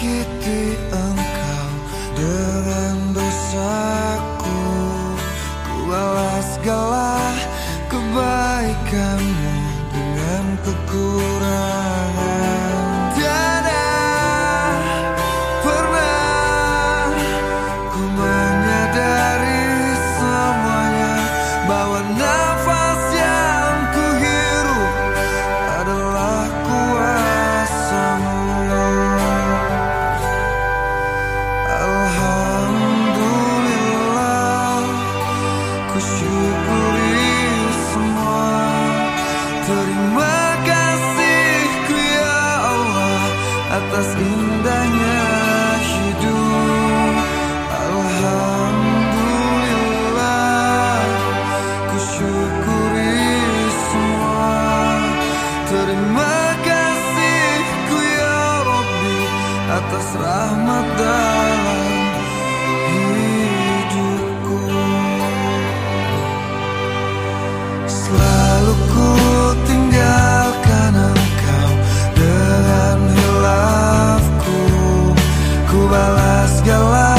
get the atas indahnya hidup. Alhamdulillah ku syukuri semua. Terima kasihku ya Rabbi atas rahmat dan Let's go.